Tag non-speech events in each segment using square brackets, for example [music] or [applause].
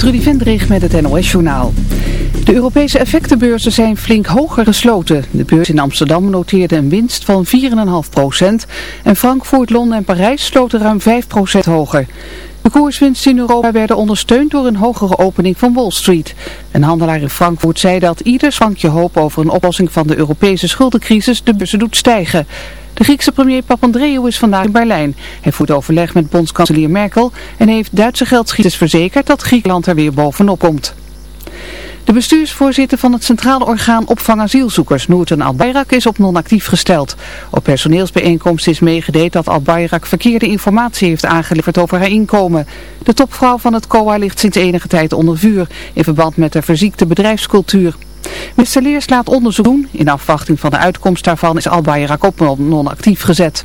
Trudy Vendrig met het NOS-journaal. De Europese effectenbeurzen zijn flink hoger gesloten. De beurs in Amsterdam noteerde een winst van 4,5% en Frankfurt, Londen en Parijs sloten ruim 5% hoger. De koerswinsten in Europa werden ondersteund door een hogere opening van Wall Street. Een handelaar in Frankfurt zei dat ieder sprankje hoop over een oplossing van de Europese schuldencrisis de beurzen doet stijgen. De Griekse premier Papandreou is vandaag in Berlijn. Hij voert overleg met bondskanselier Merkel en heeft Duitse geldschieters verzekerd dat Griekenland er weer bovenop komt. De bestuursvoorzitter van het Centraal Orgaan Opvang Asielzoekers, Noorten Al-Bayrak, is op non-actief gesteld. Op personeelsbijeenkomst is meegedeeld dat Al-Bayrak verkeerde informatie heeft aangeleverd over haar inkomen. De topvrouw van het COA ligt sinds enige tijd onder vuur in verband met de verziekte bedrijfscultuur. Minister Leers laat onderzoek doen. In afwachting van de uitkomst daarvan is Al-Bayrak op non-actief gezet.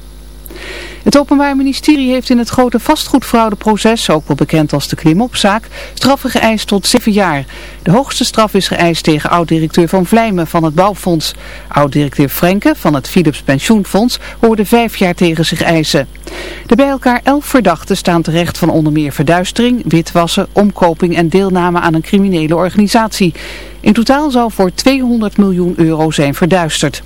Het Openbaar Ministerie heeft in het grote vastgoedfraudeproces, ook wel bekend als de klimopzaak, straffen geëist tot zeven jaar. De hoogste straf is geëist tegen oud-directeur Van Vlijmen van het Bouwfonds. Oud-directeur Frenke van het Philips Pensioenfonds hoorde vijf jaar tegen zich eisen. De bij elkaar elf verdachten staan terecht van onder meer verduistering, witwassen, omkoping en deelname aan een criminele organisatie. In totaal zou voor 200 miljoen euro zijn verduisterd.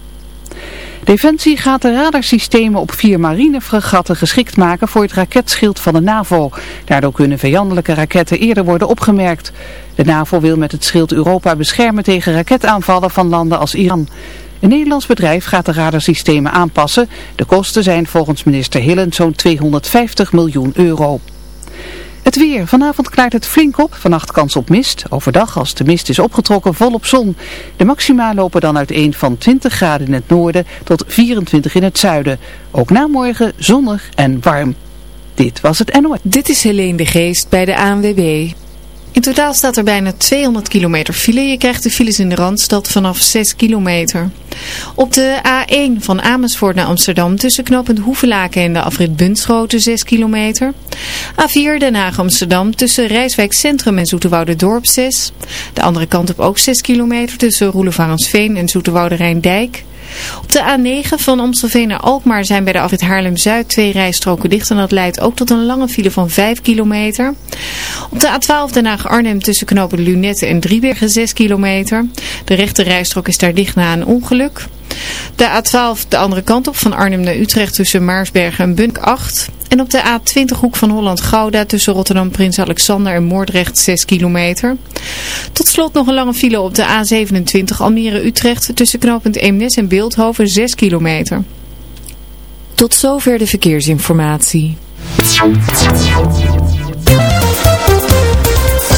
Defensie gaat de radarsystemen op vier marinefregatten geschikt maken voor het raketschild van de NAVO. Daardoor kunnen vijandelijke raketten eerder worden opgemerkt. De NAVO wil met het schild Europa beschermen tegen raketaanvallen van landen als Iran. Een Nederlands bedrijf gaat de radarsystemen aanpassen. De kosten zijn volgens minister Hillen zo'n 250 miljoen euro. Het weer. Vanavond klaart het flink op. Vannacht kans op mist. Overdag als de mist is opgetrokken volop zon. De maxima lopen dan uiteen van 20 graden in het noorden tot 24 in het zuiden. Ook na morgen zonnig en warm. Dit was het NOS. Dit is Helene de Geest bij de ANWB. In totaal staat er bijna 200 kilometer file. Je krijgt de files in de Randstad vanaf 6 kilometer. Op de A1 van Amersfoort naar Amsterdam tussen knooppunt Hoevelaken en de afrit Bunschoten 6 kilometer. A4 Den Haag Amsterdam tussen Rijswijk Centrum en Dorp 6. De andere kant op ook 6 kilometer tussen Roelevarensveen en Zoeterwoude Rijndijk. Op de A9 van Amstelveen naar Alkmaar zijn bij de afrit Haarlem-Zuid twee rijstroken dicht en dat leidt ook tot een lange file van 5 kilometer. Op de A12 Den Haag-Arnhem tussen knopen Lunette en Driebergen 6 kilometer. De rechte rijstrook is daar dicht na een ongeluk. De A12 de andere kant op van Arnhem naar Utrecht tussen Maarsbergen en Bunk 8. En op de A20 hoek van Holland-Gouda tussen Rotterdam, Prins Alexander en Moordrecht 6 kilometer. Tot slot nog een lange file op de A27 Almere-Utrecht tussen knooppunt Eemnes en Beeldhoven 6 kilometer. Tot zover de verkeersinformatie.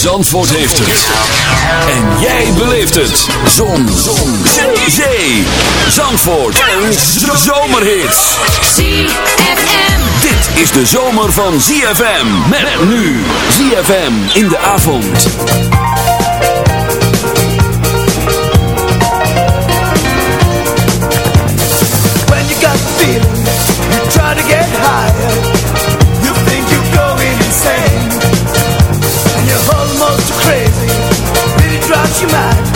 Zandvoort heeft het. En jij beleeft het. Zon. Zon. Zee. Zee. Zandvoort. Een zomerhit. ZFM. Dit is de zomer van ZFM. Met nu. ZFM in de avond. When you got the feeling, you try to get higher. vítima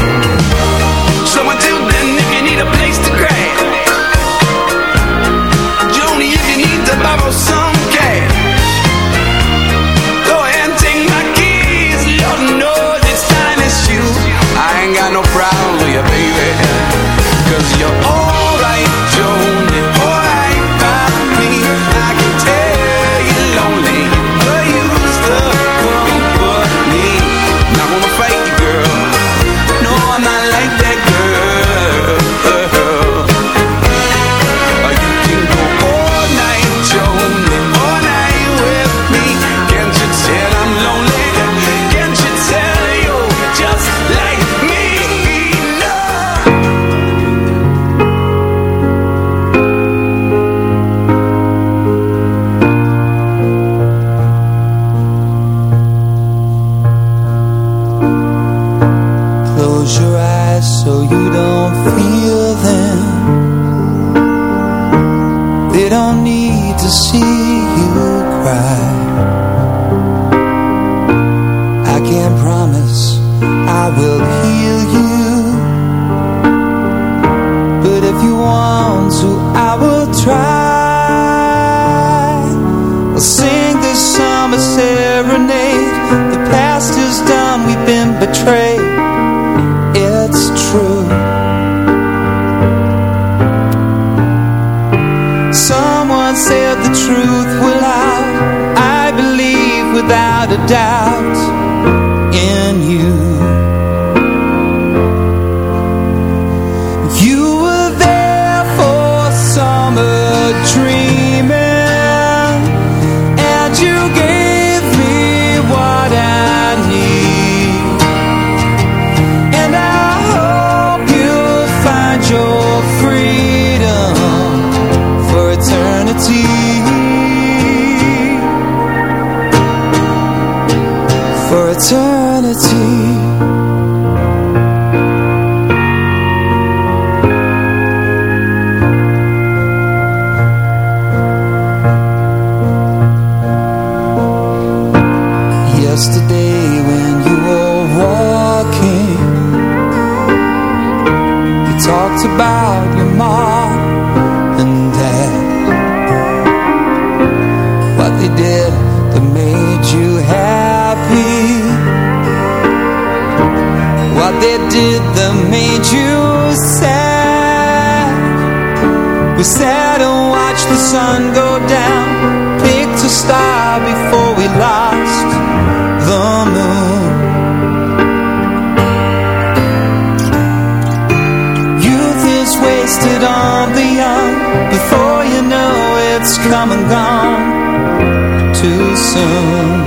Soon.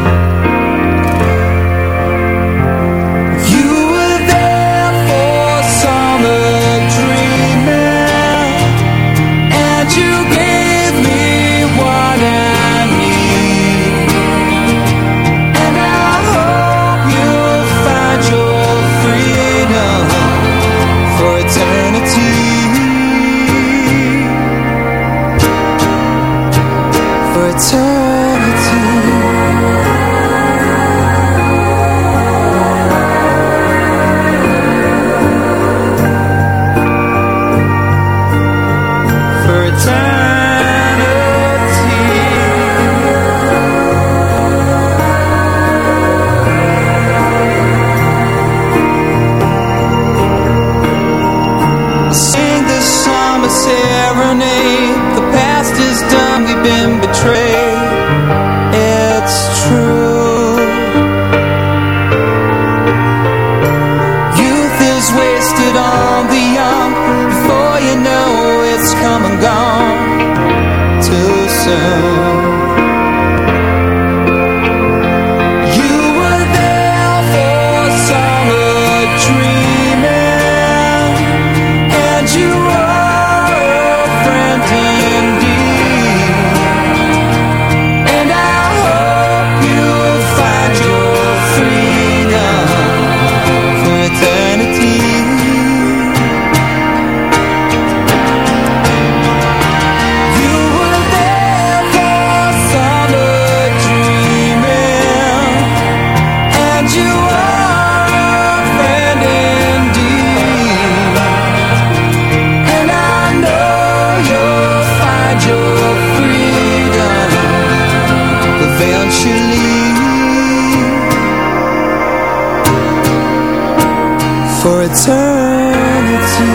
for eternity.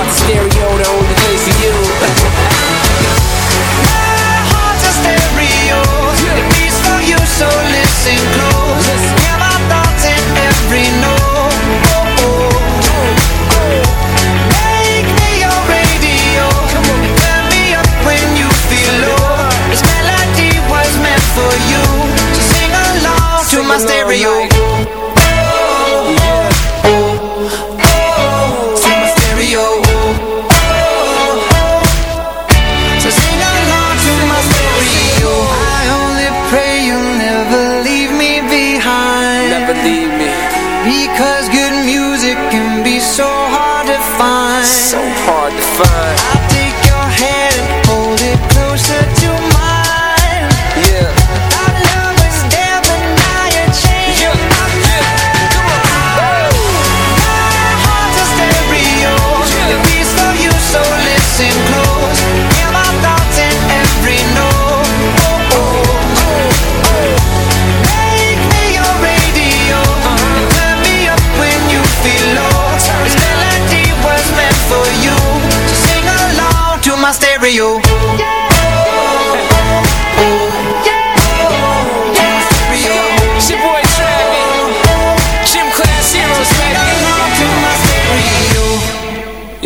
heart's stereo, the only place for you. [laughs] My heart's a stereo, it beats for you, so listen close. Hear my thoughts in every note. Oh, oh, oh. Make me your radio, turn me up when you feel low. This melody was meant for you, so sing along to my stereo.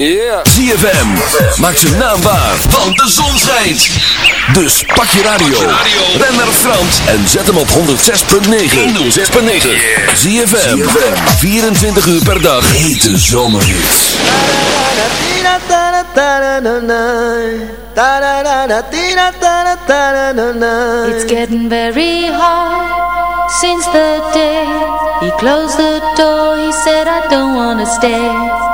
Yeah. ZFM. Maak zijn naam waar, want de zon schijnt. Dus pak je radio. Ben naar Frans en zet hem op 106.9. 106.9. ZFM. 24 uur per dag. Hete zomerhits. It's getting very hard since the day he closed the door. He said, I don't want to stay.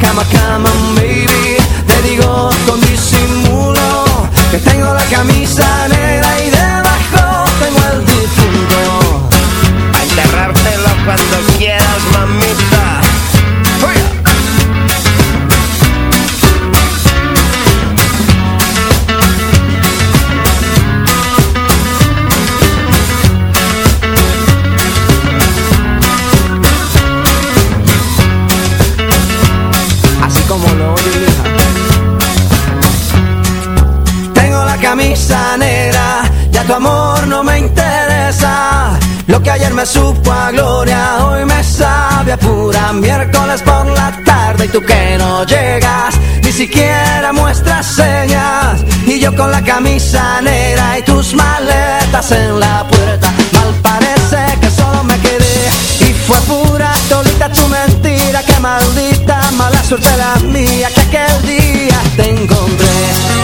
camera, come. Lo que ayer me supo a gloria, hoy me sabe a pura miércoles por la tarde. Y tú que no llegas, ni siquiera muestras señas. Y yo con la camisa negra y tus maletas en la puerta, mal parece que solo me quedé. Y fue pura tolita tu mentira, que maldita mala suerte la mía, que aquel día te encontré